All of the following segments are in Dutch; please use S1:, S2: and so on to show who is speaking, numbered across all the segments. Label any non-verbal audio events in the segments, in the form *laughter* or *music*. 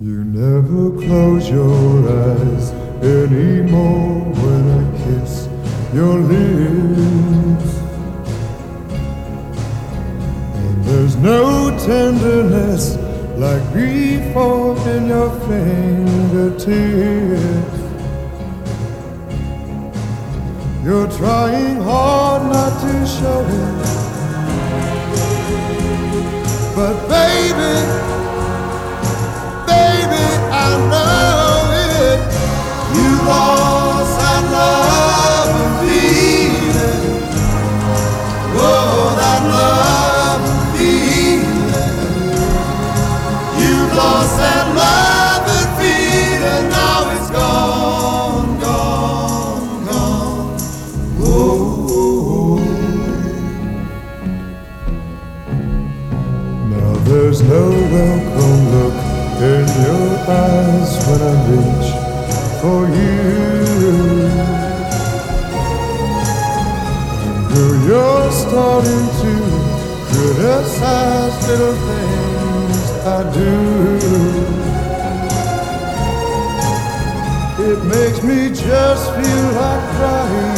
S1: You never close your eyes anymore when I kiss your lips. And there's no tenderness like before in your fingertips. You're trying hard not to show it. But baby, there's no welcome look in your eyes when I reach for you. Girl, you're starting to criticize little things I do. It makes me just feel like crying.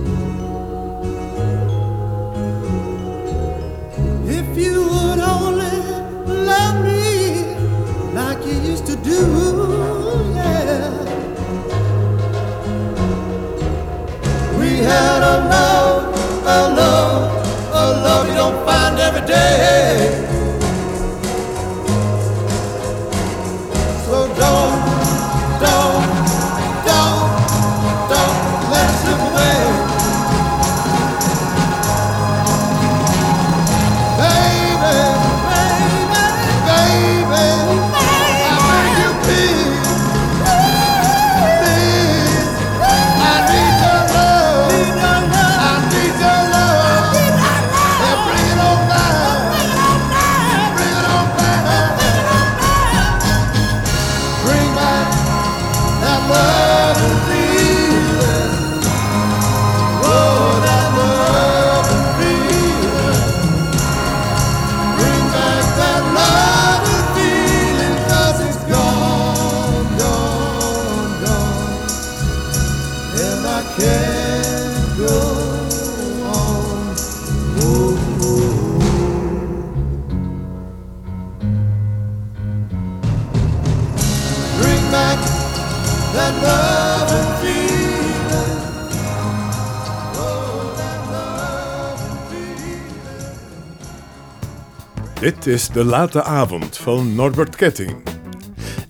S2: Dit is de late avond van Norbert Ketting.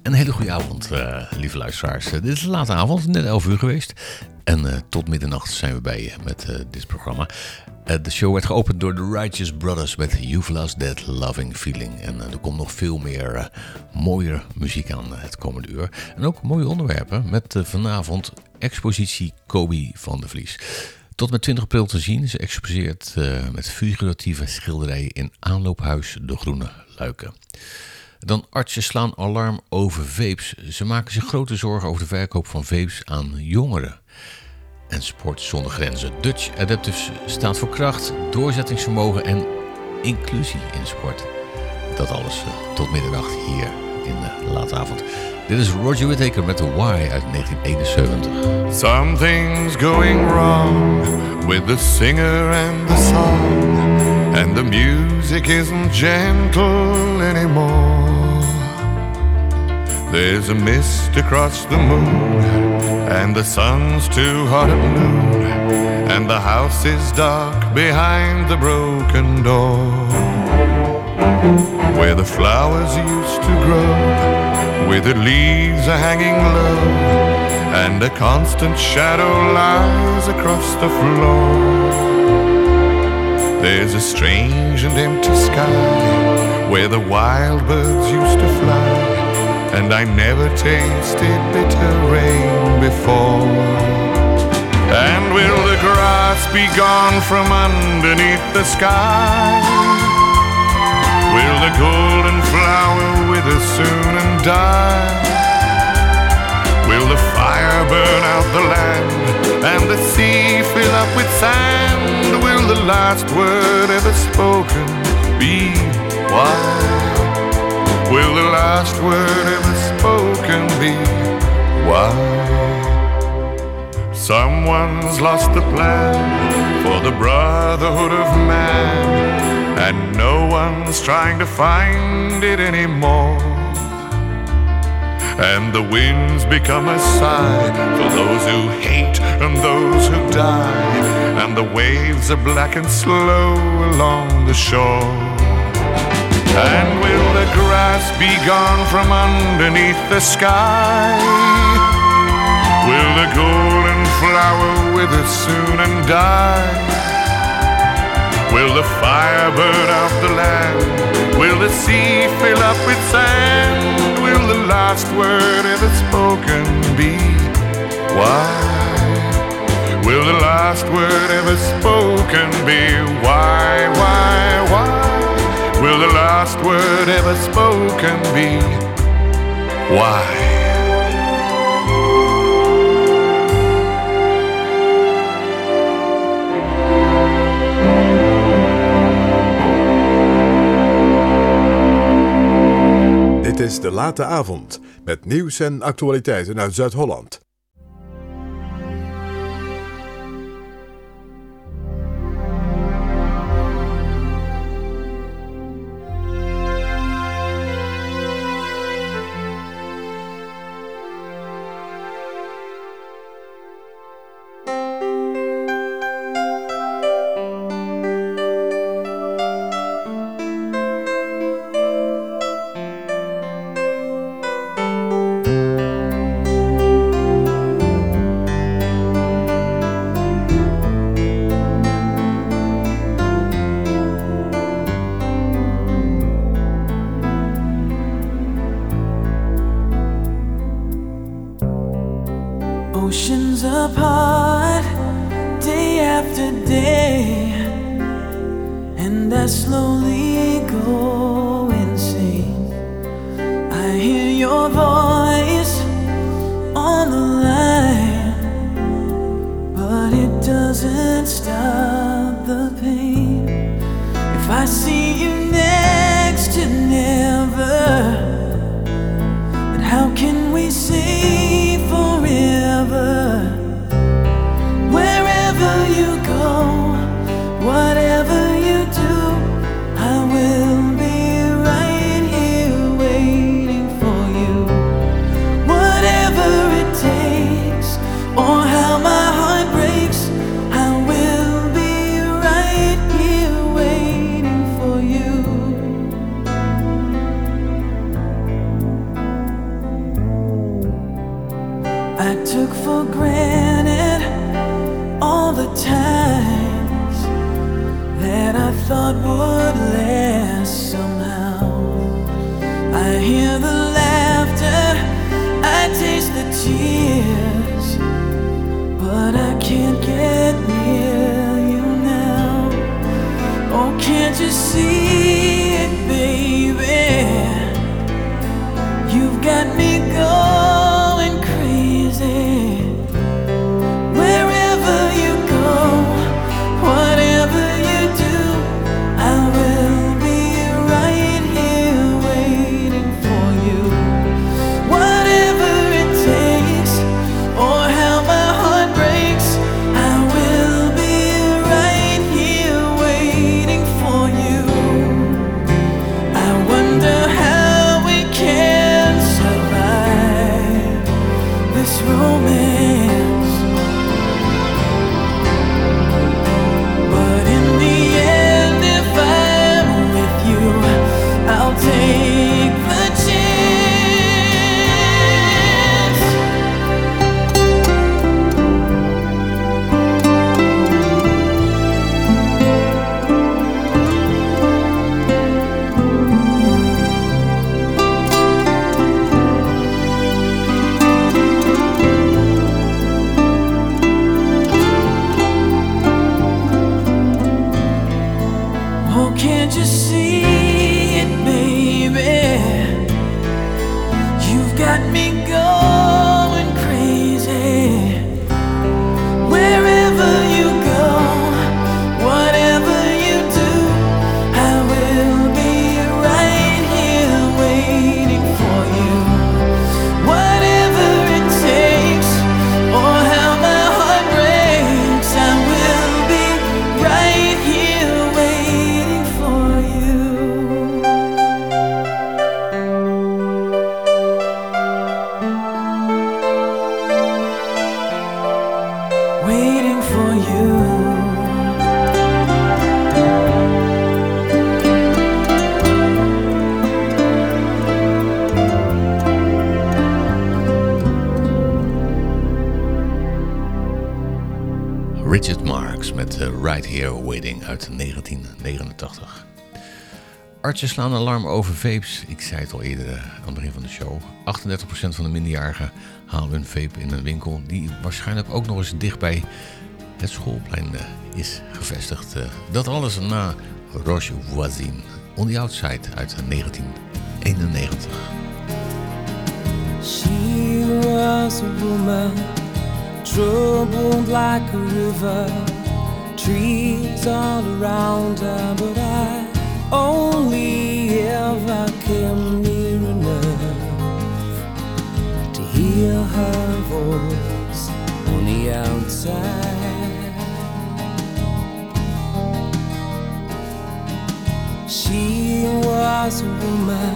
S3: Een hele goede avond, eh, lieve luisteraars. Eh, dit is de late avond, net 11 uur geweest. En eh, tot middernacht zijn we bij je met dit programma. De show werd geopend door de Righteous Brothers met You've Lost That Loving Feeling. En er komt nog veel meer mooie muziek aan het komende uur. En ook mooie onderwerpen met vanavond expositie Kobe van de Vlies. Tot met 20 april te zien. Ze exposeert eh, met figuratieve schilderijen in aanloophuis De Groene Luiken. Dan artsen slaan alarm over vapes. Ze maken zich grote zorgen over de verkoop van vapes aan jongeren. En Sport zonder grenzen. Dutch Adaptives staat voor kracht, doorzettingsvermogen en inclusie in sport. Dat alles eh, tot middernacht hier in de late avond. Dit is Roger Whittaker met The Why uit 1971.
S4: Something's going wrong with the singer and the song, and the music isn't gentle anymore. There's a mist across the moon, and the sun's too hot at noon, and the house is dark behind the broken door. Where the flowers used to grow, withered leaves are hanging low, and a constant shadow lies across the floor. There's a strange and empty sky where the wild birds used to fly, and I never tasted bitter rain before. And will the grass be gone from underneath the sky? The golden flower wither soon and die? Will the fire burn out the land and the sea fill up with sand? Will the last word ever spoken be why? Will the last word ever spoken be why? Someone's lost the plan for the brotherhood of man, and no one's trying to find it anymore. And the winds become a sigh for those who hate and those who die, and the waves are black and slow along the shore. And will the grass be gone from underneath the sky? Will the golden flower wither soon and die? Will the fire burn out the land? Will the sea fill up with sand? Will the last word ever spoken be? Why? Will the last word ever spoken be? Why, why, why? Will the last word ever spoken be? Why?
S2: Dit is De Late Avond met nieuws en actualiteiten uit Zuid-Holland.
S5: See Here Waiting
S3: uit 1989. Artsen slaan alarm over vapes. Ik zei het al eerder eh, aan het begin van de show. 38% van de minderjarigen halen hun vape in een winkel die waarschijnlijk ook nog eens dichtbij het schoolplein eh, is gevestigd. Eh, Dat alles na Roche Voisine on the Outside uit 1991.
S5: She was a woman, troubled like a river, trees all around her, but I only ever came near enough to hear her voice on the outside. She was a woman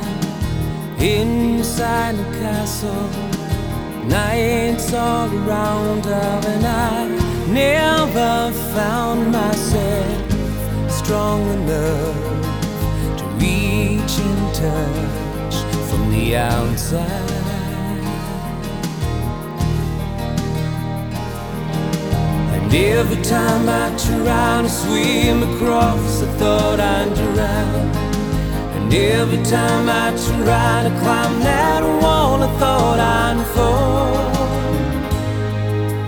S5: inside the castle. Nights all around her, and I never found myself strong enough to reach and touch from the outside. And every time I try to swim across, I thought I'd drown. And every time I try to climb that wall, I thought I'd fall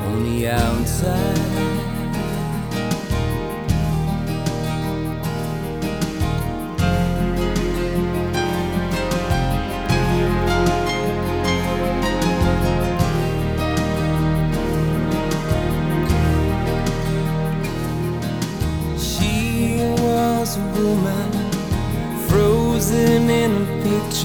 S5: on the outside.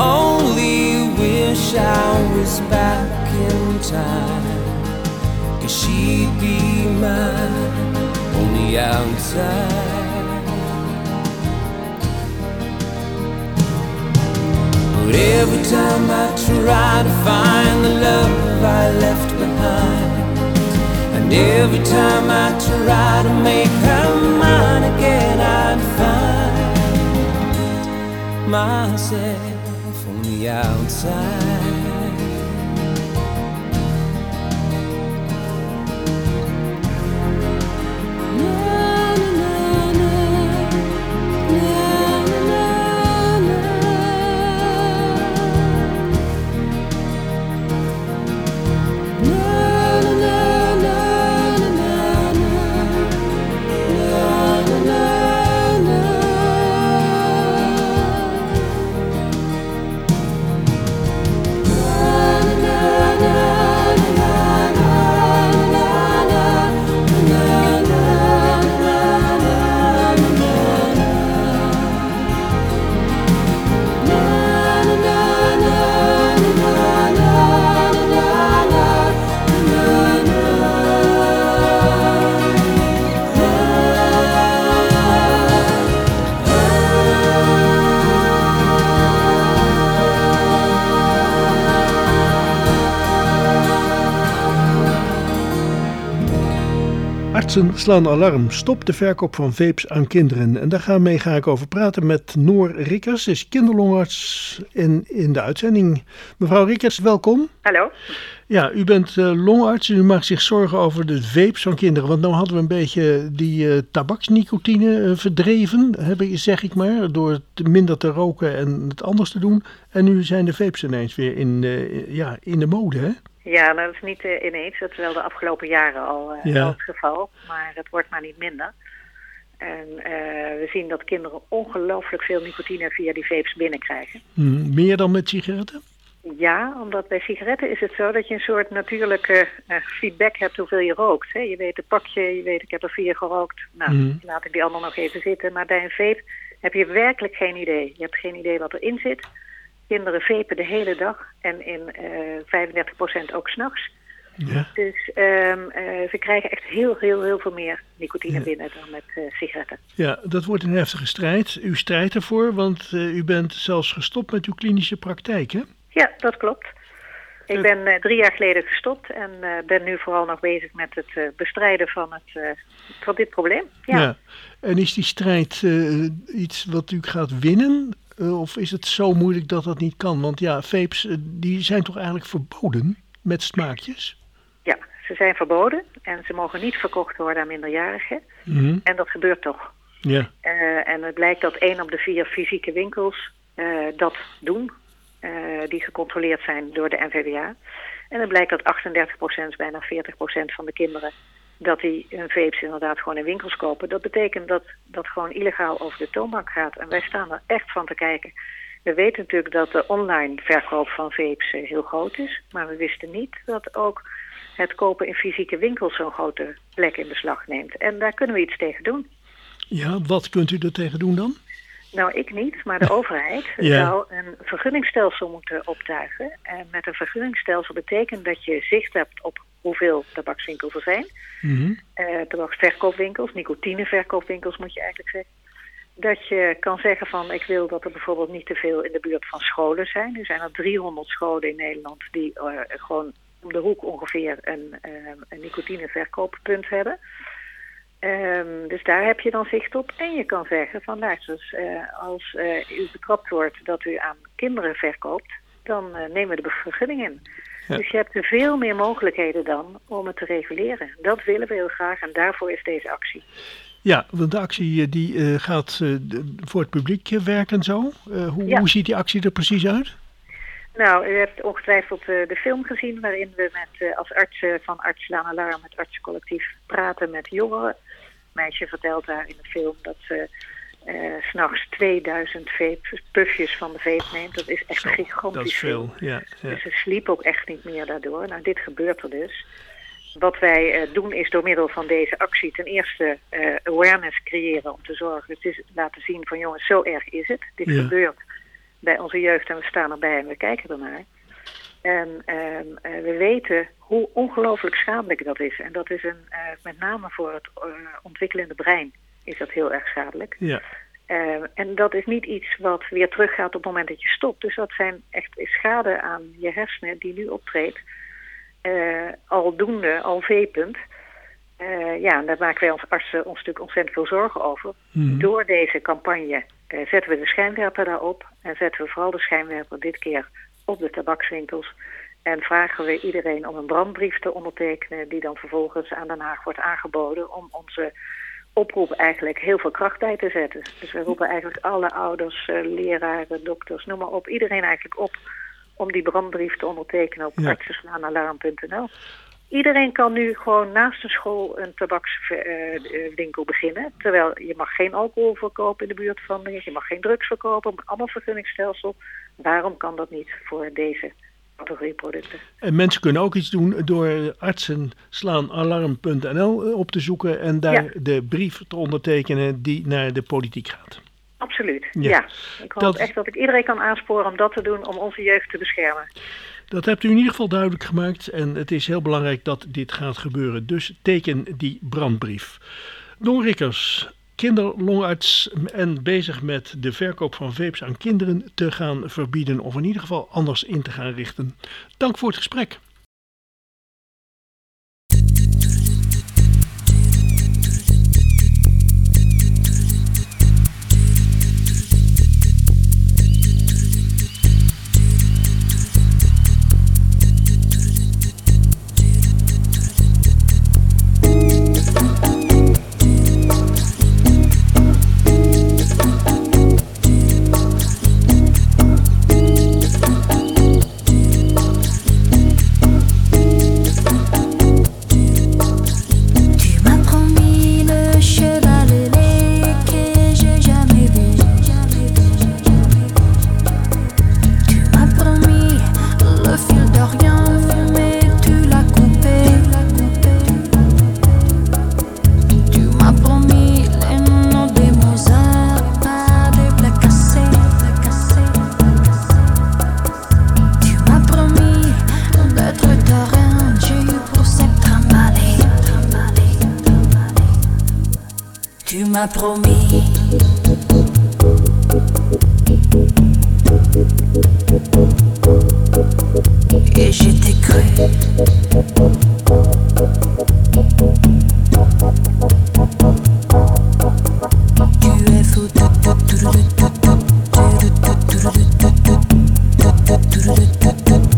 S5: only wish I was back in time, cause she'd be mine on the outside. But every time I try to find the love I left behind. And every time I try to make her mine again, I'd find myself the outside.
S6: Slaan alarm. Stop de verkoop van vapes aan kinderen. En daarmee ga ik over praten met Noor Rikkers. Ze is kinderlongarts in, in de uitzending. Mevrouw Rikkers, welkom.
S7: Hallo.
S6: Ja, u bent eh, longarts en u maakt zich zorgen over de vapes van kinderen. Want nu hadden we een beetje die eh, tabaksnicotine eh, verdreven, heb ik, zeg ik maar. Door het minder te roken en het anders te doen. En nu zijn de vapes ineens weer in, ja, in de mode, hè?
S7: Ja, nou, dat is niet eh, ineens. Dat is wel de afgelopen jaren al, eh,
S6: Ja.
S7: al het geval. Maar het wordt maar niet minder. En eh, we zien dat kinderen ongelooflijk veel nicotine via die vapes binnenkrijgen.
S6: Hm, meer dan met sigaretten?
S7: Ja, omdat bij sigaretten is het zo dat je een soort natuurlijke feedback hebt hoeveel je rookt. Hè? Je weet het pakje, je weet ik heb er vier gerookt. Nou,
S6: Mhm.
S7: laat ik die allemaal nog even zitten. Maar bij een vape heb je werkelijk geen idee. Je hebt geen idee wat erin zit. Kinderen vapen de hele dag en in eh 35% ook s'nachts.
S6: Ja.
S7: Dus ehm, eh, ze krijgen echt heel, heel, heel veel meer nicotine binnen dan met eh, sigaretten.
S6: Ja, dat wordt een heftige strijd. U strijdt ervoor, want u bent zelfs gestopt met uw klinische praktijk, hè?
S7: Ja, dat klopt. Ik ben drie jaar geleden gestopt en ben nu vooral nog bezig met het bestrijden van, het, van dit probleem. Ja.
S6: En is die strijd iets wat u gaat winnen? Eh, of is het zo moeilijk dat dat niet kan? Want ja, vapes, eh, die zijn toch eigenlijk verboden met smaakjes?
S7: ja, ze zijn verboden en ze mogen niet verkocht worden aan minderjarigen.
S6: Mhm.
S7: En dat gebeurt toch.
S6: Ja,
S7: Eh, en het blijkt dat één op de vier fysieke winkels dat doen, die gecontroleerd zijn door de NVWA. En het blijkt dat 38%, bijna 40% van de kinderen, dat die hun vapes inderdaad gewoon in winkels kopen. Dat betekent dat dat gewoon illegaal over de toonbank gaat. En wij staan er echt van te kijken. We weten natuurlijk dat de online verkoop van vapes eh, heel groot is. Maar we wisten niet dat ook het kopen in fysieke winkels zo'n grote plek in beslag neemt. En daar kunnen we iets tegen doen.
S6: ja wat kunt u er tegen doen dan?
S7: Nou, ik niet, maar de *laughs* overheid
S6: Ja.
S7: zou een vergunningsstelsel moeten optuigen. En met een vergunningstelsel betekent dat je zicht hebt op hoeveel tabakswinkels er zijn.
S6: Mhm.
S7: eh tabaksverkoopwinkels, nicotineverkoopwinkels moet je eigenlijk zeggen. Dat je kan zeggen van ik wil dat er bijvoorbeeld niet te veel in de buurt van scholen zijn. Nu zijn er 300 scholen in Nederland die eh, gewoon om de hoek ongeveer een, eh, een nicotineverkooppunt hebben. Ehm, dus daar heb je dan zicht op. En je kan zeggen van luister, als u betrapt wordt dat u aan kinderen verkoopt, dan nemen we de vergunning in.
S6: Ja.
S7: Dus je hebt er veel meer mogelijkheden dan om het te reguleren. Dat willen we heel graag en daarvoor is deze actie.
S6: Ja, want de actie eh, die eh, gaat eh, voor het publiek werken zo. Eh, hoe,
S7: Ja.
S6: hoe ziet die actie er precies uit?
S7: Nou, u hebt ongetwijfeld de film gezien waarin we met, als artsen van Arts Slaan Alarm, het artsencollectief, praten met jongeren. Een meisje vertelt daar in de film dat ze eh, s'nachts 2000 vape, puffjes van de vape neemt. Dat is echt gigantisch
S6: Dat is veel. Ja, ja.
S7: Dus ze sliep ook echt niet meer daardoor. Nou, dit gebeurt er dus. Wat wij eh, doen is door middel van deze actie ten eerste eh, awareness creëren om te zorgen. Het is laten zien van jongens, zo erg is het. Dit
S6: Ja.
S7: gebeurt bij onze jeugd en we staan erbij en we kijken ernaar. En ehm, eh, we weten hoe ongelooflijk schadelijk dat is. En dat is een, met name voor het ontwikkelende brein is dat heel erg schadelijk.
S6: ja.
S7: Eh, en dat is niet iets wat weer teruggaat op het moment dat je stopt. Dus dat zijn echt schade aan je hersenen die nu optreedt. eh aldoende, al vepend. Eh, ja, en daar maken wij als artsen ons natuurlijk ontzettend veel zorgen over.
S6: Mhm.
S7: Door deze campagne eh, zetten we de schijnwerper daarop. En zetten we vooral de schijnwerper dit keer op de tabakswinkels. En vragen we iedereen om een brandbrief te ondertekenen... die dan vervolgens aan Den Haag wordt aangeboden... om onze oproep eigenlijk heel veel kracht bij te zetten. Dus we roepen eigenlijk alle ouders, eh, leraren, dokters, noem maar op... iedereen eigenlijk op om die brandbrief te ondertekenen op
S6: Ja.
S7: Iedereen kan nu gewoon naast de school een tabakswinkel beginnen. Terwijl je mag geen alcohol verkopen in de buurt van dingen. Je mag geen drugs verkopen. Allemaal vergunningsstelsel. Waarom kan dat niet voor deze producten?
S6: En mensen kunnen ook iets doen door artsenslaanalarm.nl op te zoeken en daar
S7: Ja.
S6: de brief te ondertekenen die naar de politiek gaat.
S7: Absoluut,
S6: Ja.
S7: ja. Ik hoop
S6: Dat-
S7: echt dat ik iedereen kan aansporen om dat te doen om onze jeugd te beschermen.
S6: Dat hebt u in ieder geval duidelijk gemaakt en het is heel belangrijk dat dit gaat gebeuren. Dus teken die brandbrief. Don Rikkers, kinderlongarts en bezig met de verkoop van vapes aan kinderen te gaan verbieden of in ieder geval anders in te gaan richten. Dank voor het gesprek.
S8: Thank you.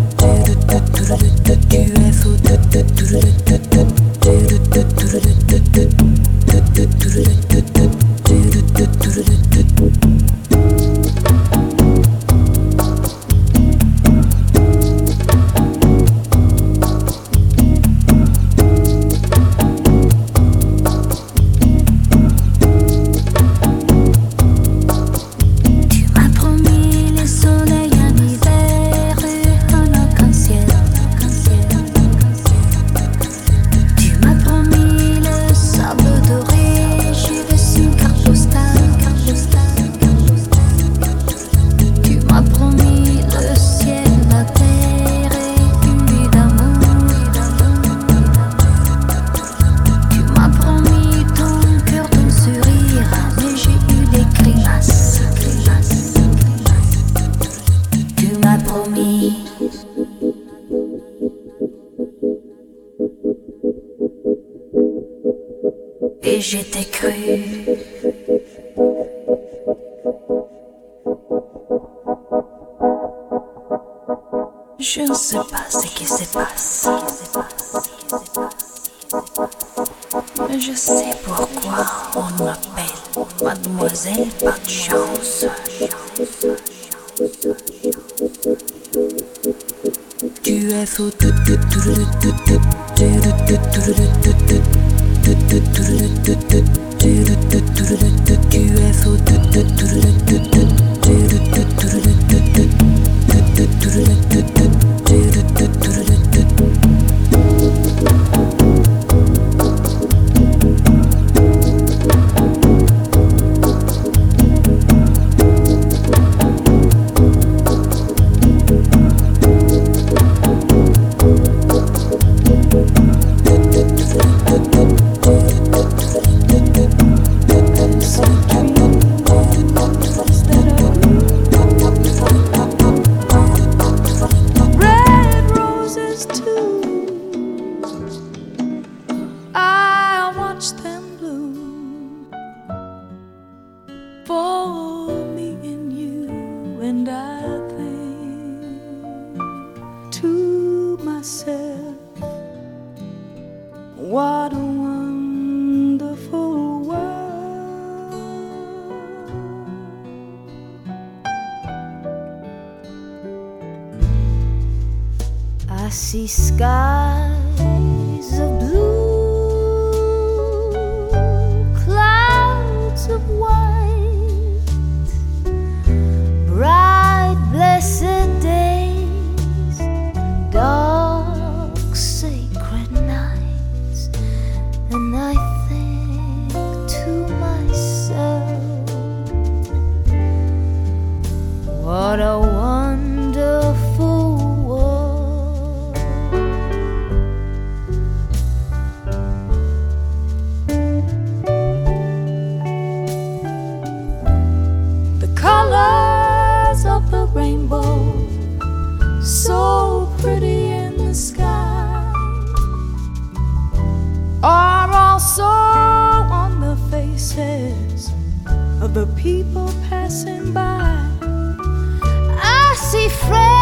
S8: of the people passing by. I see friends.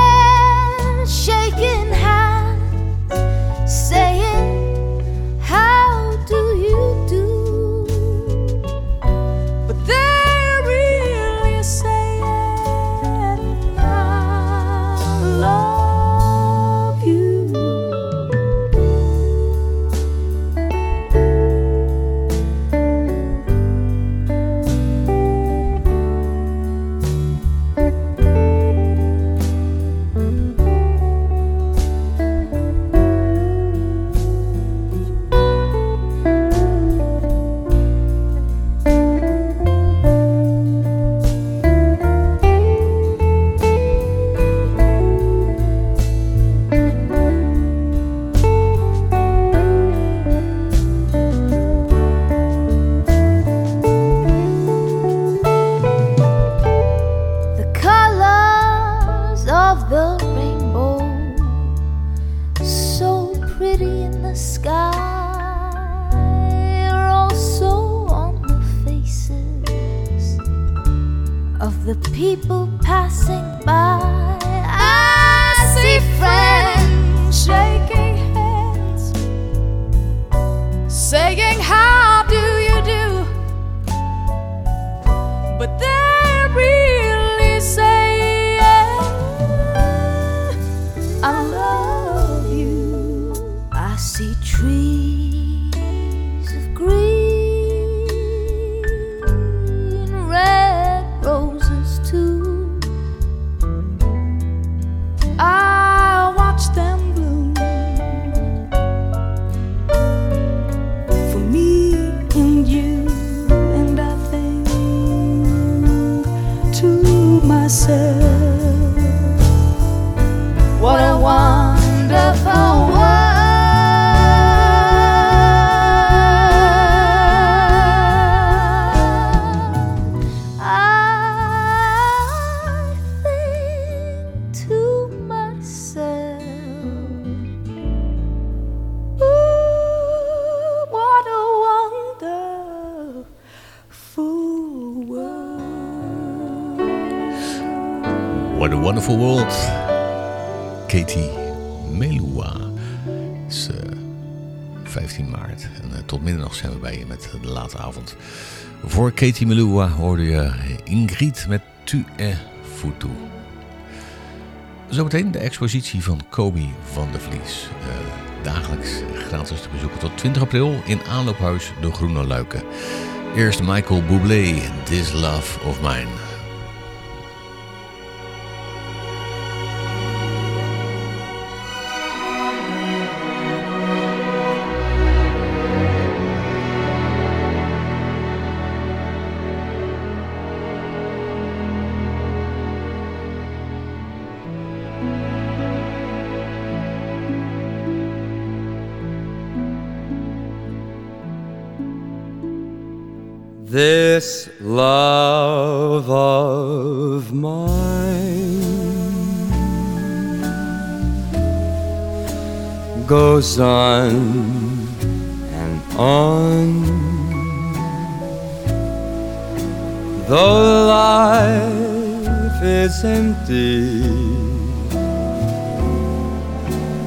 S3: De late avond. Voor Katie Melua hoorde je Ingrid met Tu es foutu. Zometeen de expositie van Kobe van der Vlies. Eh, dagelijks gratis te bezoeken tot 20 april in aanloophuis De Groene Luiken. Eerst Michael Bublé, This Love of Mine.
S5: Goes on and on. Though life is empty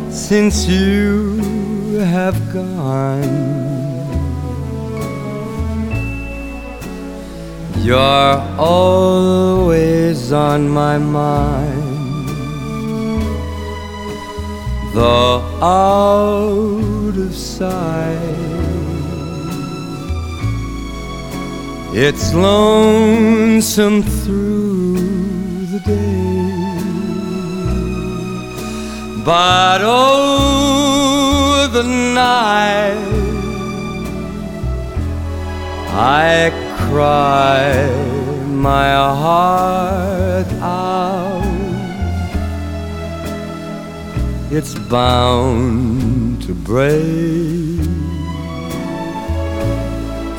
S5: since you have gone. You're always on my mind, though out of sight. It's lonesome through the day, but oh, the night. I cry my heart out. It's bound to break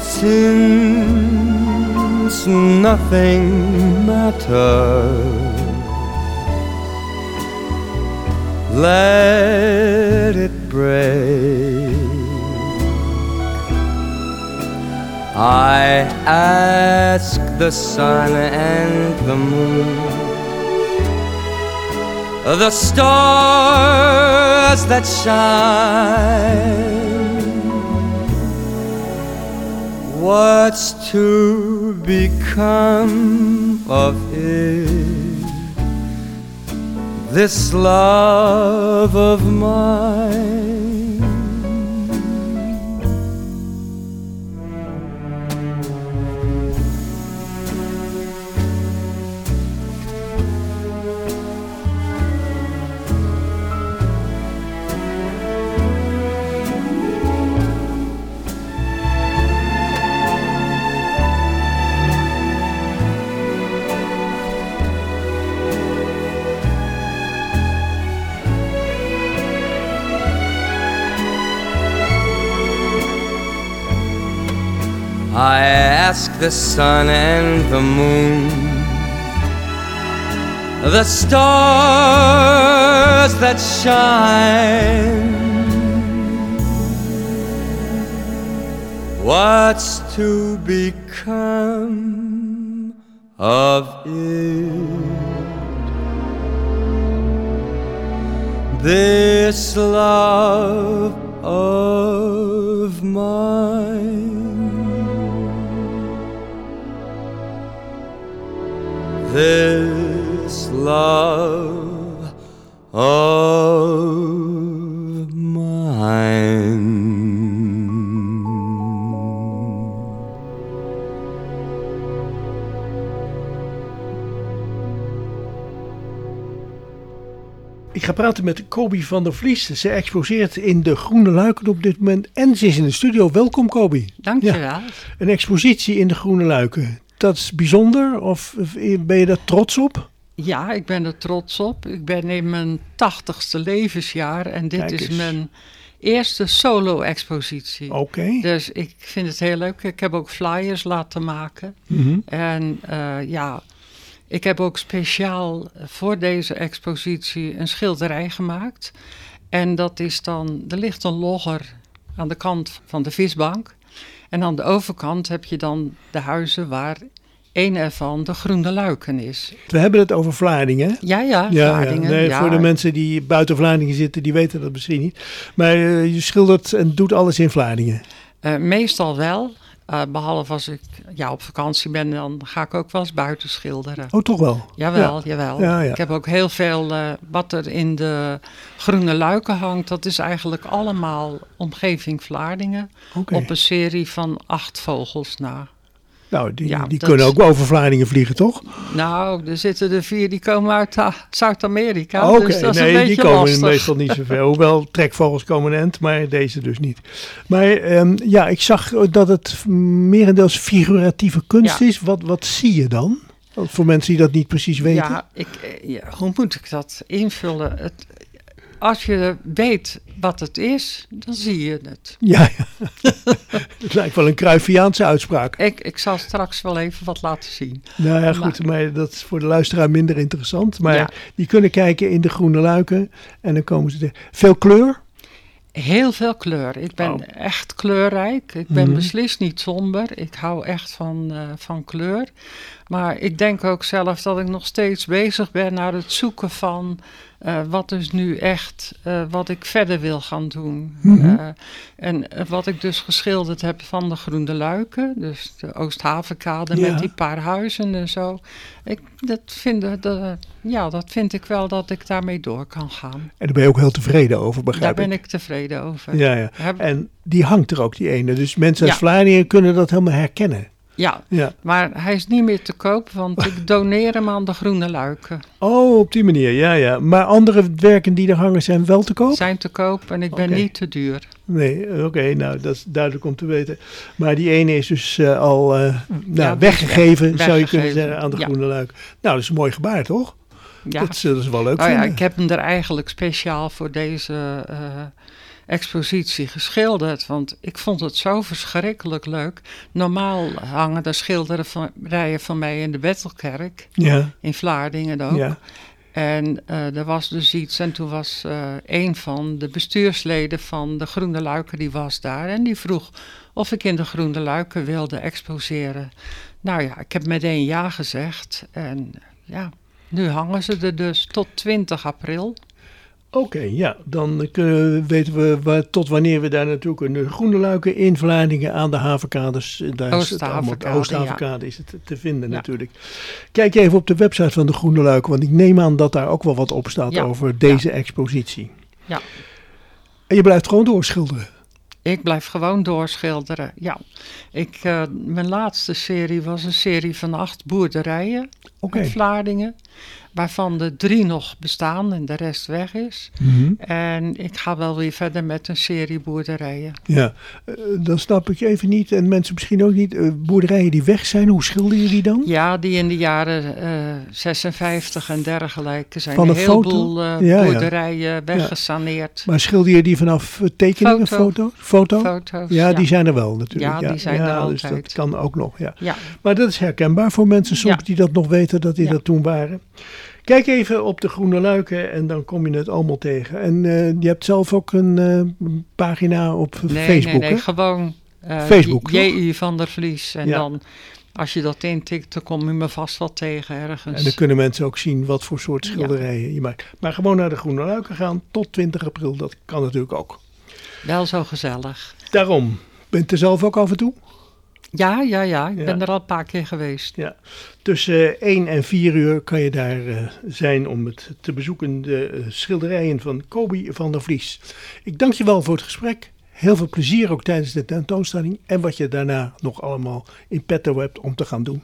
S5: since nothing matters. Let it break. I ask the sun and the moon, the stars that shine. What's to become of it? This love of mine. Ask the sun and the moon, the stars that shine. What's to become
S9: of it. This love of mine, this love of mine.
S6: Ik ga praten met Kobi van der Vlies. Ze exposeert in de Groene Luiken op dit moment. En ze is in de studio. Welkom Kobi.
S10: Dankjewel.
S6: Een expositie in de Groene Luiken. Dat is bijzonder of ben je daar trots op?
S10: Ja, ik ben er trots op. Ik ben in mijn tachtigste levensjaar en dit is mijn eerste solo-expositie.
S6: Oké.
S10: Dus ik vind het heel leuk. Ik heb ook flyers laten maken.
S6: Mhm.
S10: En eh, ja, ik heb ook speciaal voor deze expositie een schilderij gemaakt. En dat is dan, er ligt een logger aan de kant van de visbank. En aan de overkant heb je dan de huizen waar een ervan de Groene Luiken is.
S6: We hebben het over Vlaardingen.
S10: Ja, ja,
S6: Ja, ja.
S10: Vlaardingen,
S6: Nee,
S10: ja.
S6: voor de mensen die buiten Vlaardingen zitten, die weten dat misschien niet. Maar eh, je schildert en doet alles in Vlaardingen.
S10: Eh, meestal wel. Eh, behalve als ik ja, op vakantie ben, dan ga ik ook wel eens buiten schilderen.
S6: Oh, toch wel?
S10: Jawel,
S6: Ja.
S10: jawel.
S6: Ja, ja.
S10: Ik heb ook heel veel, eh, wat er in de groene luiken hangt, dat is eigenlijk allemaal omgeving Vlaardingen. Op een serie van acht vogels na.
S6: Nou, die,
S10: Ja,
S6: die
S10: dat
S6: kunnen ook over Vlaardingen vliegen, toch?
S10: Nou, er zitten er vier die komen uit Zuid-Amerika.
S6: Oké,
S10: dus dat is
S6: nee,
S10: een
S6: die komen
S10: lastig.
S6: meestal niet zo ver. *laughs* Hoewel trekvogels komen end, maar deze dus niet. Maar ehm, ja, ik zag dat het merendeels figuratieve kunst
S10: Ja.
S6: is. Wat, wat zie je dan? Voor mensen die dat niet precies weten.
S10: Ja, ik, eh, ja, hoe moet ik dat invullen? Het, als je weet wat het is, dan zie je het.
S6: Ja, ja. *laughs* het lijkt wel een Cruyffiaanse uitspraak.
S10: Ik, ik zal straks wel even wat laten zien.
S6: Nou ja, goed, maar dat is voor de luisteraar minder interessant. Maar
S10: Ja.
S6: die kunnen kijken in de groene luiken en dan komen ze er. Veel kleur?
S10: Heel veel kleur. Ik ben
S6: Oh.
S10: echt kleurrijk. Ik ben
S6: Mhm.
S10: beslist niet somber. Ik hou echt van, eh, van kleur. Maar ik denk ook zelf dat ik nog steeds bezig ben naar het zoeken van eh, wat is nu echt eh, wat ik verder wil gaan doen.
S6: Mhm.
S10: Eh, en wat ik dus geschilderd heb van de Groene Luiken, dus de Oosthavenkade
S6: Ja.
S10: met die paar huizen en zo. Ik, dat, vind, dat, ja, dat vind ik wel dat ik daarmee door kan gaan.
S6: En daar ben je ook heel tevreden over,
S10: Daar
S6: begrijp
S10: ben
S6: ik.
S10: ik tevreden over.
S6: Ja, ja. En die hangt er ook, die ene. Dus mensen uit
S10: Ja.
S6: Vlaardingen kunnen dat helemaal herkennen.
S10: Ja,
S6: Ja.
S10: maar hij is niet meer te koop, want ik *laughs* doneer hem aan de Groene Luiken.
S6: Oh, op die manier, ja, ja. Maar andere werken die er hangen zijn wel te koop?
S10: Zijn te koop en ik ben niet te duur.
S6: Nee, oké, nou, dat is duidelijk om te weten. Maar die ene is dus eh, al eh, nou, weggegeven,
S10: weg-
S6: zou je kunnen zeggen, aan de
S10: ja.
S6: Groene Luik. Nou, dat is een mooi gebaar, toch?
S10: Ja.
S6: Dat, is, dat is wel leuk
S10: Oh ja, ik heb hem er eigenlijk speciaal voor deze eh, expositie geschilderd. Want ik vond het zo verschrikkelijk leuk. Normaal hangen er schilderijen van mij in de Bettelkerk.
S6: Ja.
S10: In Vlaardingen ook.
S6: Ja.
S10: En eh, er was dus iets. En toen was eh, een van de bestuursleden van de Groene Luiken, die was daar. En die vroeg of ik in de Groene Luiken wilde exposeren. Nou ja, ik heb meteen ja gezegd. En ja, nu hangen ze er dus tot 20 april.
S6: Oké, ja, dan kunnen, weten we waar, tot wanneer we daar naartoe kunnen. Groene Luiken in Vlaardingen aan de havenkades. eh, Daar is het allemaal-
S10: Oosthavenkade,
S6: de Oosthavenkade is het te- vinden
S10: Ja.
S6: natuurlijk. Kijk even op de website van de Groene Luiken, want ik neem aan dat daar ook wel wat op staat
S10: Ja,
S6: over deze expositie.
S10: Ja.
S6: En je blijft gewoon doorschilderen.
S10: Ik blijf gewoon doorschilderen. Ja, ik, eh, mijn laatste serie was een serie van acht boerderijen
S6: Oké.
S10: in Vlaardingen. Waarvan de drie nog bestaan en de rest weg is.
S6: Mhm.
S10: En ik ga wel weer verder met een serie boerderijen.
S6: Ja, eh, dan snap ik even niet, en mensen misschien ook niet, eh, boerderijen die weg zijn, hoe schilder je die dan?
S10: Ja, die in de jaren eh 56 en dergelijke zijn
S6: Van
S10: een
S6: een
S10: heleboel eh,
S6: Ja, ja.
S10: boerderijen weggesaneerd.
S6: Maar schilder je die vanaf eh, tekeningen,
S10: Foto.
S6: foto? Foto?
S10: Foto's,
S6: Ja, die zijn er wel natuurlijk.
S10: Ja, die zijn er
S6: Dus
S10: altijd.
S6: dat kan ook nog, ja. Maar dat is herkenbaar voor mensen soms die dat nog weten dat die dat toen waren. Kijk even op de Groene Luiken en dan kom je het allemaal tegen. En eh, je hebt zelf ook een eh, pagina op
S10: Nee,
S6: Facebook,
S10: nee, nee,
S6: hè?
S10: gewoon eh,
S6: Facebook,
S10: J.I. van der Vlies. En
S6: Ja.
S10: dan Als je dat intikt, dan kom je me vast wel tegen ergens.
S6: En dan kunnen mensen ook zien wat voor soort schilderijen je maakt. Maar gewoon naar de Groene Luiken gaan tot 20 april, dat kan natuurlijk ook.
S10: Wel zo gezellig.
S6: Daarom, bent u er zelf ook af en toe?
S10: Ja, ja, ja. Ik
S6: Ja.
S10: ben er al een paar keer geweest.
S6: Ja. Tussen 1 en 4 uur kan je daar eh, zijn om het te bezoeken. De eh, schilderijen van Kobi van der Vlies. Ik dank je wel voor het gesprek. Heel veel plezier ook tijdens de tentoonstelling. En wat je daarna nog allemaal in petto hebt om te gaan doen.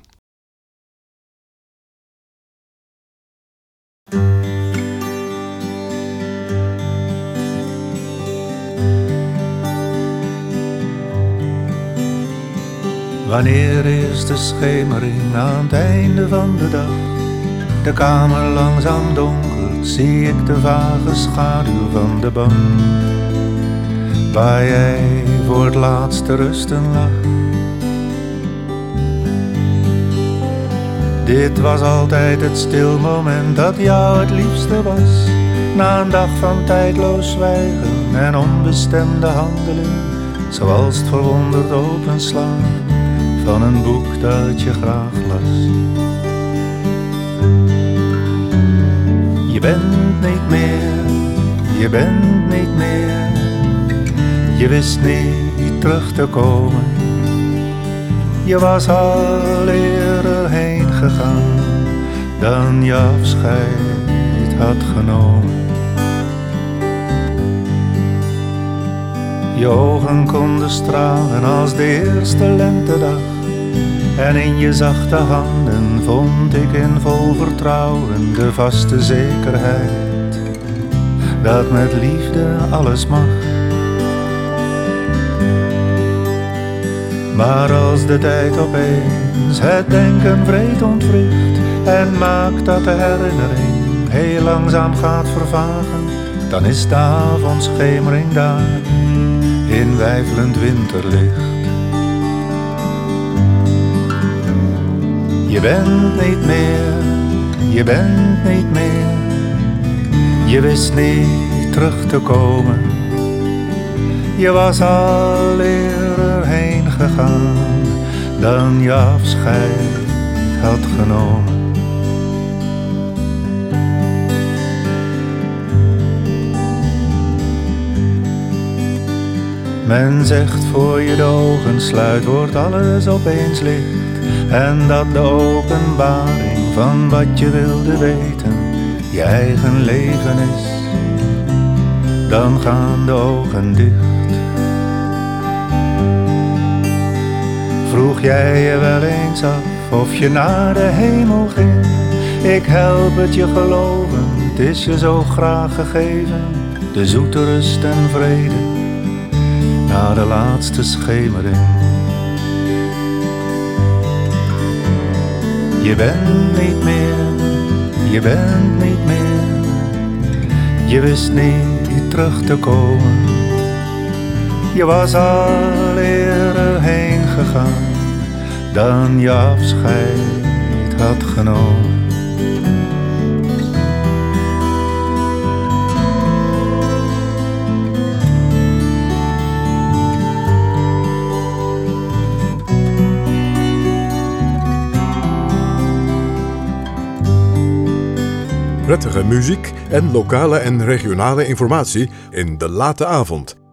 S11: Wanneer is de schemering aan het einde van de dag? De kamer langzaam donkert, zie ik de vage schaduw van de bank. Waar jij voor het laatste rusten lag. Dit was altijd het stil moment dat jou het liefste was. Na een dag van tijdloos zwijgen en onbestemde handeling. Zoals het verwonderd openslaan van een boek dat je graag las. Je bent niet meer, je bent niet meer. Je wist niet terug te komen. Je was al eerder heen gegaan dan je afscheid had genomen. Je ogen konden stralen als de eerste lentedag. En in je zachte handen vond ik in vol vertrouwen de vaste zekerheid dat met liefde alles mag. Maar als de tijd opeens het denken vreed ontwricht en maakt dat de herinnering heel langzaam gaat vervagen, dan is de avondschemering daar in wijfelend winterlicht. Je bent niet meer, je bent niet meer, je wist niet terug te komen. Je was al eerder heen gegaan dan je afscheid had genomen. Men zegt voor je ogen sluit wordt alles opeens licht En dat de openbaring van wat je wilde weten Je eigen leven is. Dan gaan de ogen dicht. Vroeg jij je wel eens af of je naar de hemel ging? Ik help het je geloven, het is je zo graag gegeven. De zoete rust en vrede na de laatste schemering. Je bent niet meer, je bent niet meer, je wist niet terug te komen. Je was al eerder heen gegaan dan je afscheid had genomen.
S2: Prettige muziek en lokale en regionale informatie in de late avond.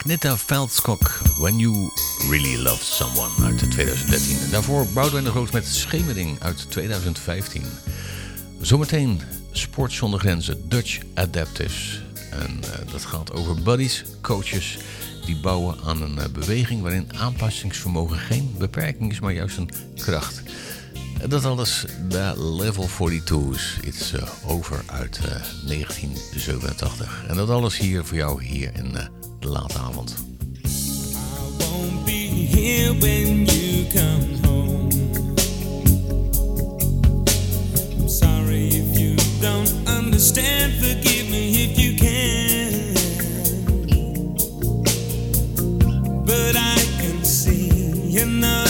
S3: Agneta Veldskok, When You Really Love Someone uit 2013. En daarvoor Boudewijn de Groot met Schemering uit 2015. Zometeen Sport zonder grenzen, Dutch Adaptives. En eh, dat gaat over buddies, coaches die bouwen aan een eh, beweging waarin aanpassingsvermogen geen beperking is, maar juist een kracht. Dat alles de Level 42's. It's eh, over uit eh, 1987. En dat alles hier voor jou hier in eh, late avond.
S12: won't be here when you come home. I'm sorry if you don't understand. Forgive me if you can. But I can see another road,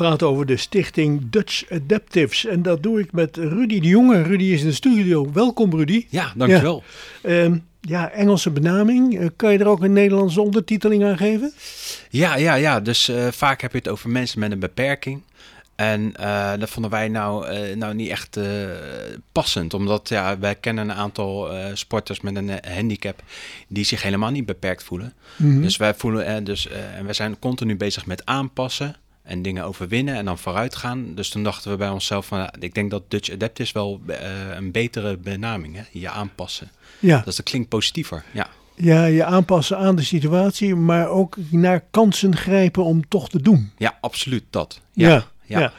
S6: praten over de stichting Dutch Adaptives. En dat doe ik met Rudy de Jonge. Rudy is in de studio. Welkom Rudy.
S13: Ja, dankjewel.
S6: Ja, Ehm, ja Engelse benaming. Eh, kan je er ook een Nederlandse ondertiteling aan geven?
S13: Ja, ja, ja. Dus eh, vaak heb je het over mensen met een beperking. En eh, dat vonden wij nou, nou niet echt passend. Omdat ja, wij kennen een aantal sporters met een handicap die zich helemaal niet beperkt voelen.
S6: Mhm.
S13: Dus wij voelen dus, en wij zijn continu bezig met aanpassen en dingen overwinnen en dan vooruit gaan. Dus toen dachten we bij onszelf van, ik denk dat Dutch Adapt is wel eh, een betere benaming. Hè? Je aanpassen.
S6: Ja.
S13: Dus dat klinkt positiever. Ja.
S6: Ja, je aanpassen aan de situatie, maar ook naar kansen grijpen om toch te doen.
S13: Ja, absoluut dat.
S6: Ja,
S13: Ja,
S6: ja.
S13: ja.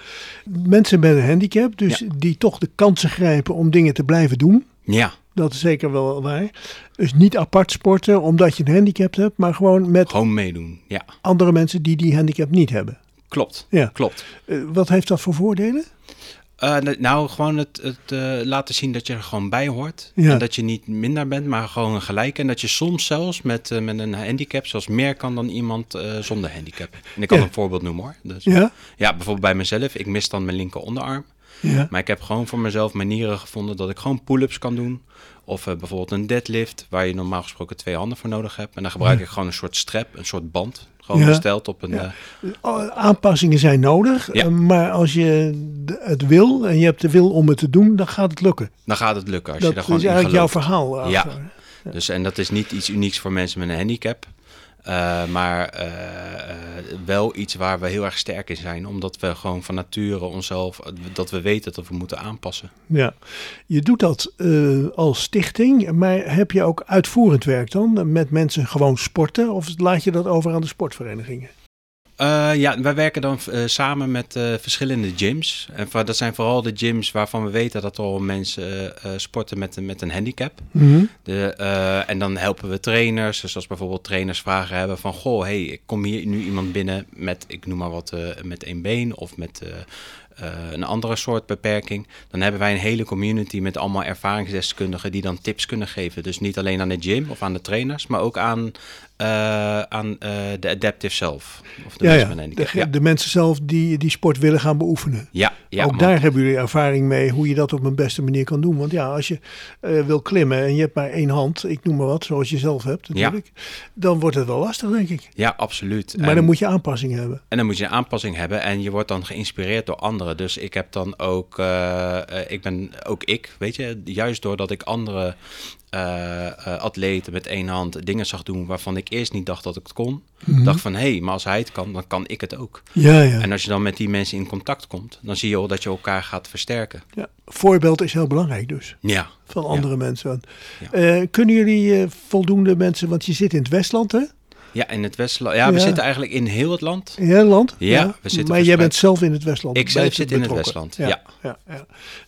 S6: Mensen met een handicap, dus die toch de kansen grijpen om dingen te blijven doen.
S13: Ja,
S6: Dat is zeker wel waar. Dus niet apart sporten omdat je een handicap hebt, maar gewoon met
S13: gewoon meedoen. Ja,
S6: andere mensen die die handicap niet hebben.
S13: Klopt.
S6: Ja.
S13: Klopt.
S6: Eh, wat heeft dat voor voordelen?
S13: Eh, nou, gewoon het, het eh, laten zien dat je er gewoon bij hoort.
S6: Ja.
S13: En dat je niet minder bent, maar gewoon gelijk. En dat je soms zelfs met, met een handicap zelfs meer kan dan iemand zonder handicap. En ik kan
S6: Ja.
S13: een voorbeeld noemen hoor. Dus,
S6: Ja?
S13: ja, bijvoorbeeld bij mezelf. Ik mis dan mijn linker onderarm.
S6: Ja.
S13: Maar ik heb gewoon voor mezelf manieren gevonden dat ik gewoon pull-ups kan doen. Of bijvoorbeeld een deadlift, waar je normaal gesproken twee handen voor nodig hebt. En dan gebruik
S6: Ja.
S13: ik gewoon een soort strap, een soort band. Gewoon
S6: Ja.
S13: gesteld op een... Eh,
S6: Aanpassingen zijn nodig, eh, maar als je het wil en je hebt de wil om het te doen, dan gaat het lukken.
S13: dan gaat het lukken als
S6: Dat
S13: je er gewoon
S6: is
S13: in
S6: eigenlijk jouw verhaal
S13: Ja. Dus, en dat is niet iets unieks voor mensen met een handicap. Eh, maar eh, eh, wel iets waar we heel erg sterk in zijn. Omdat we gewoon van nature onszelf... dat we weten dat we moeten aanpassen.
S6: Ja, je doet dat als stichting, maar heb je ook uitvoerend werk dan? Met mensen gewoon sporten of laat je dat over aan de sportverenigingen?
S13: Eh, ja, wij werken dan eh, samen met eh, verschillende gyms. En dat zijn vooral de gyms waarvan we weten dat er al mensen sporten met, een- met een handicap.
S6: Mhm.
S13: De, en dan helpen we trainers. Dus als bijvoorbeeld trainers vragen hebben van... Goh, hey, ik kom hier nu iemand binnen met, ik noem maar wat, met één been of met... een andere soort beperking. Dan hebben wij een hele community met allemaal ervaringsdeskundigen die dan tips kunnen geven. Dus niet alleen aan de gym of aan de trainers, maar ook aan, eh, aan eh, de adaptive zelf. Of de
S6: Ja,
S13: mensen
S6: ja. De,
S13: handicap.
S6: de mensen zelf die die sport willen gaan beoefenen.
S13: Ja, ja,
S6: ook daar hebben jullie ervaring mee hoe je dat op een beste manier kan doen. Want ja, als je eh, wil klimmen en je hebt maar één hand, ik noem maar wat, zoals je zelf hebt natuurlijk, dan wordt het wel lastig denk ik.
S13: Ja, absoluut.
S6: Maar
S13: En-
S6: dan moet je aanpassingen hebben.
S13: En dan moet je een aanpassing hebben en je wordt dan geïnspireerd door anderen. Dus ik heb dan ook, ik ben ook ik, weet je, juist doordat ik andere eh, atleten met één hand dingen zag doen waarvan ik eerst niet dacht dat ik het kon.
S6: Mhm.
S13: Dacht van, hé, hey, maar als hij het kan, dan kan ik het ook.
S6: Ja, ja.
S13: En als je dan met die mensen in contact komt, dan zie je al dat je elkaar gaat versterken.
S6: Ja. Voorbeeld is heel belangrijk dus.
S13: Ja.
S6: Van andere mensen. Eh, kunnen jullie eh, voldoende mensen, want je zit in het Westland hè?
S13: Ja, in het Westland. Ja, we
S6: Ja.
S13: zitten eigenlijk in heel het land.
S6: In heel land?
S13: Ja, we zitten
S6: Maar jij bent zelf in het Westland.
S13: Ik zelf zit in het. Westland, ja.
S6: ja, ja.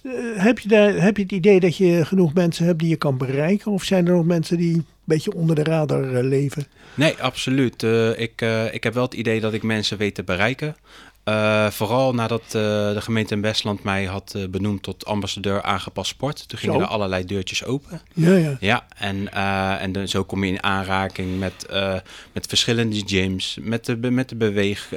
S6: Eh, heb, je daar, heb je het idee dat je genoeg mensen hebt die je kan bereiken? Of zijn er nog mensen die een beetje onder de radar eh, leven?
S13: Nee, absoluut. Eh, ik, ik heb wel het idee dat ik mensen weet te bereiken. Eh, vooral nadat eh, de gemeente in Westland mij had eh, benoemd tot ambassadeur aangepast sport. Toen gingen
S6: Zo.
S13: er allerlei deurtjes open.
S6: Ja, ja.
S13: Ja, en, en de- zo kom je in aanraking met, met verschillende gyms, met de, met de, beweeg,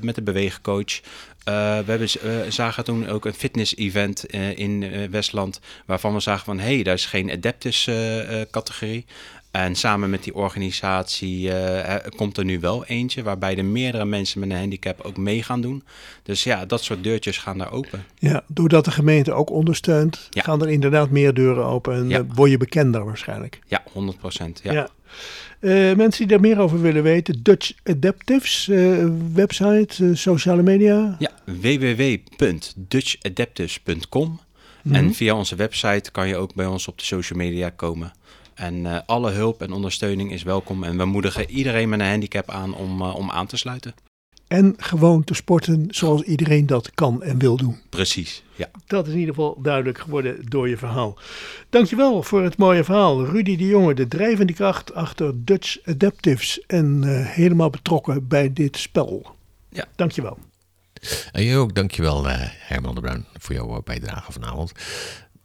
S13: met de beweegcoach. We hebben, zagen toen ook een fitness-event in Westland, waarvan we zagen van, hé, hey, daar is geen adaptus-categorie. En samen met die organisatie eh, komt er nu wel eentje, waarbij er meerdere mensen met een handicap ook mee gaan doen. Dus ja, dat soort deurtjes gaan daar open.
S6: Ja, doordat de gemeente ook ondersteunt,
S13: Ja.
S6: gaan er inderdaad meer deuren open en
S13: Ja.
S6: eh, word je bekender waarschijnlijk.
S13: Ja, 100 procent. Ja.
S6: Ja. Eh, mensen die daar meer over willen weten, Dutch Adaptives, website, sociale media.
S13: Ja, www.dutchadapters.com.
S6: Mhm.
S13: En via onze website kan je ook bij ons op de social media komen. En eh, alle hulp en ondersteuning is welkom. En we moedigen iedereen met een handicap aan om, eh, om aan te sluiten.
S6: En gewoon te sporten zoals iedereen dat kan en wil doen.
S13: Precies, ja.
S6: Dat is in ieder geval duidelijk geworden door je verhaal. Dankjewel voor het mooie verhaal. Rudy de Jonge, de drijvende kracht achter Dutch Adaptives. En eh, helemaal betrokken bij dit spel.
S13: Ja.
S6: Dankjewel.
S3: En jij ook, dankjewel eh, Herman de Bruin voor jouw bijdrage vanavond.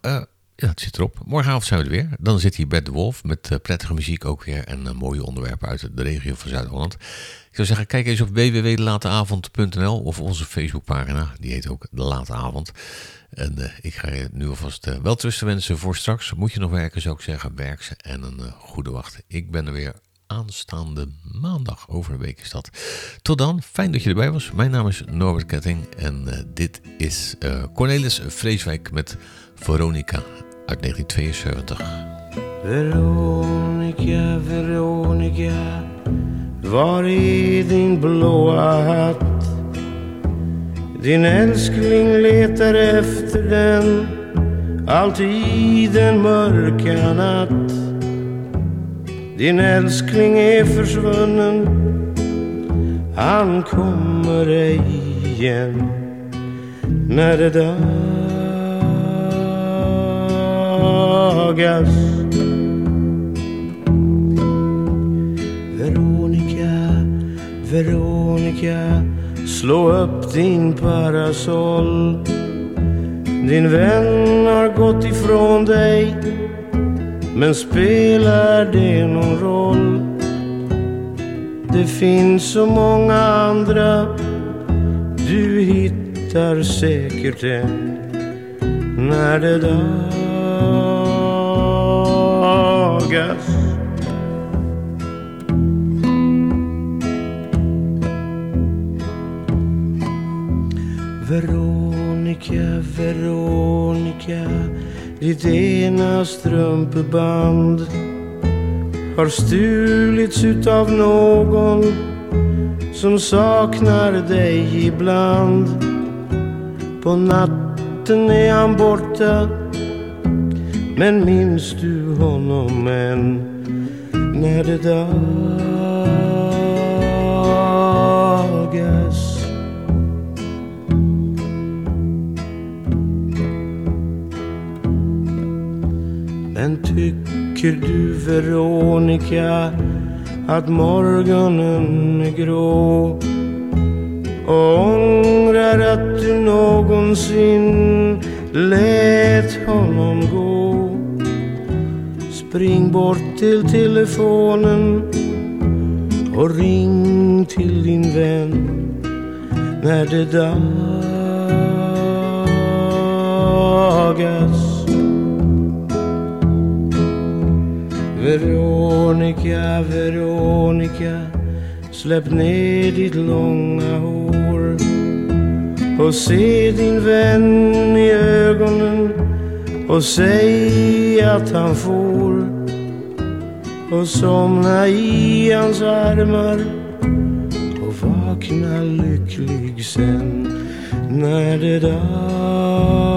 S3: Eh, Ja, het zit erop. Morgenavond zijn we er weer. Dan zit hier Bert de Wolf met eh, prettige muziek ook weer en eh, mooie onderwerpen uit de regio van Zuid-Holland. Ik zou zeggen, kijk eens op www.delateavond.nl of onze Facebookpagina. Die heet ook De Late Avond. En eh, ik ga je nu alvast wel trusten wensen voor straks. Moet je nog werken, zou ik zeggen, werk ze en een goede wacht. Ik ben er weer aanstaande maandag. Over een week is dat. Tot dan, fijn dat je erbij was. Mijn naam is Norbert Ketting en dit is Cornelis Vreeswijk met Veronica uit 1972.
S14: Veronica, Veronica, var är din blåa hatt? Din älskling letar efter den alltid den mörka natt. Din älskling är försvunnen, han kommer ej igen när det dagas. Veronica, Veronica, slå upp din parasoll. Din vän har gått ifrån dig, men spelar det någon roll? Det finns så många andra, du hittar säkert en när det dagas. Veronica, Veronica Ditt ena strumpeband Har stulits utav någon Som saknar dig ibland På natten är han borta men minns du honom än När det dagas Men tycker du Veronica att morgonen är grå? Och ångrar att du någonsin lät honom gå? Spring bort till telefonen och ring till din vän när det dagas. Veronica, Veronica Släpp ner ditt långa hår och se din vän i ögonen och säg att han får och somna i hans armar och vakna lycklig sen när det dagar